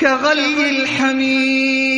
كَغَلْيِ الْحَمِيمِ.